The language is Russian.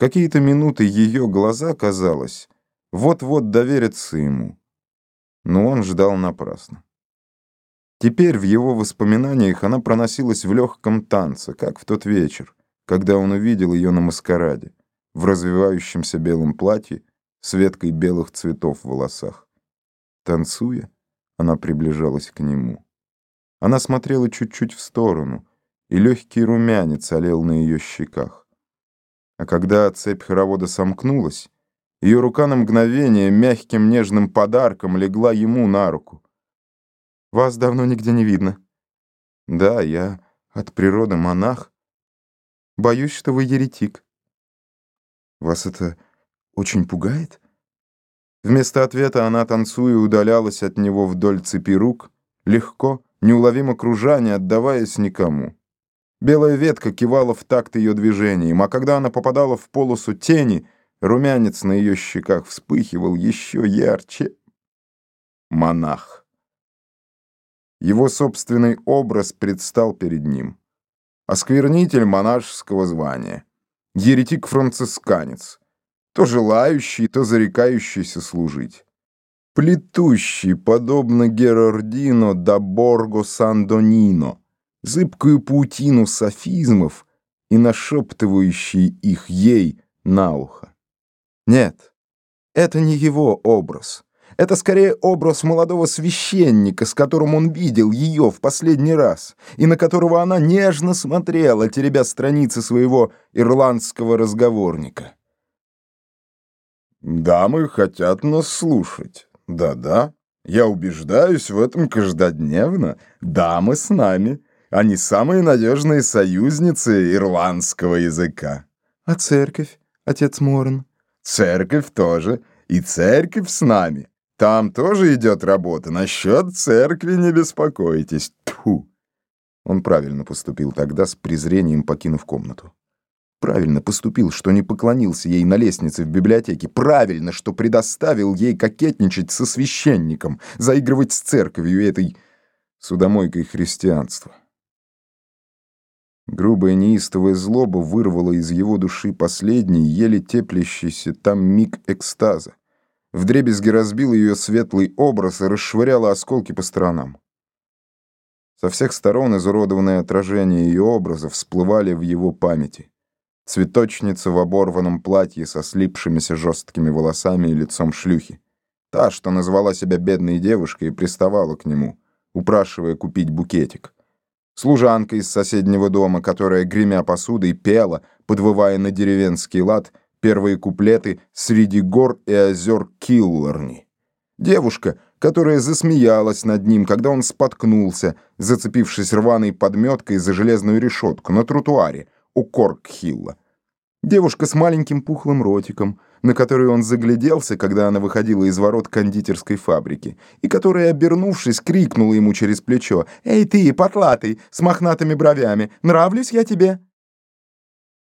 какие-то минуты ее глаза, казалось, вот-вот доверятся ему. Но он ждал напрасно. Теперь в его воспоминаниях она проносилась в легком танце, как в тот вечер, когда он увидел ее на маскараде, в развивающемся белом платье с веткой белых цветов в волосах. Танцуя, она приближалась к нему. Она смотрела чуть-чуть в сторону, и легкий румянец олел на ее щеках. А когда цепь хоровода сомкнулась, ее рука на мгновение мягким нежным подарком легла ему на руку. «Вас давно нигде не видно». «Да, я от природы монах. Боюсь, что вы еретик». «Вас это очень пугает?» Вместо ответа она, танцуя, удалялась от него вдоль цепи рук, легко, неуловимо кружа, не отдаваясь никому. Белая ветка кивала в такт ее движением, а когда она попадала в полосу тени, румянец на ее щеках вспыхивал еще ярче. Монах. Его собственный образ предстал перед ним. Осквернитель монашеского звания. Еретик-францисканец. То желающий, то зарекающийся служить плетущий, подобно Герардино да Борго Сан-Донино, зыбкую паутину софизмов и нашептывающий их ей на ухо. Нет, это не его образ. Это скорее образ молодого священника, с которым он видел ее в последний раз, и на которого она нежно смотрела, теребя страницы своего ирландского разговорника. «Дамы хотят нас слушать». Да-да, я убеждаюсь в этом каждодневно. Дамы с нами. Они самые надежные союзницы ирландского языка. А церковь, отец Морн? Церковь тоже. И церковь с нами. Там тоже идет работа. Насчет церкви не беспокойтесь. Тьфу. Он правильно поступил тогда, с презрением покинув комнату. Правильно поступил, что не поклонился ей на лестнице в библиотеке. Правильно, что предоставил ей кокетничать со священником, заигрывать с церковью этой судомойкой христианства. Грубая неистовая злоба вырвала из его души последний, еле теплящийся там миг экстаза. Вдребезги разбил ее светлый образ и расшвыряла осколки по сторонам. Со всех сторон изуродованные отражения ее образа всплывали в его памяти цветочница в оборванном платье со слипшимися жесткими волосами и лицом шлюхи. Та, что назвала себя бедной девушкой и приставала к нему, упрашивая купить букетик. Служанка из соседнего дома, которая, гремя посудой, пела, подвывая на деревенский лад, первые куплеты «Среди гор и озер Киллорни». Девушка, которая засмеялась над ним, когда он споткнулся, зацепившись рваной подметкой за железную решетку на тротуаре у Коркхилла. Девушка с маленьким пухлым ротиком, на которую он загляделся, когда она выходила из ворот кондитерской фабрики, и которая, обернувшись, крикнула ему через плечо «Эй ты, потлатый, с мохнатыми бровями, нравлюсь я тебе?»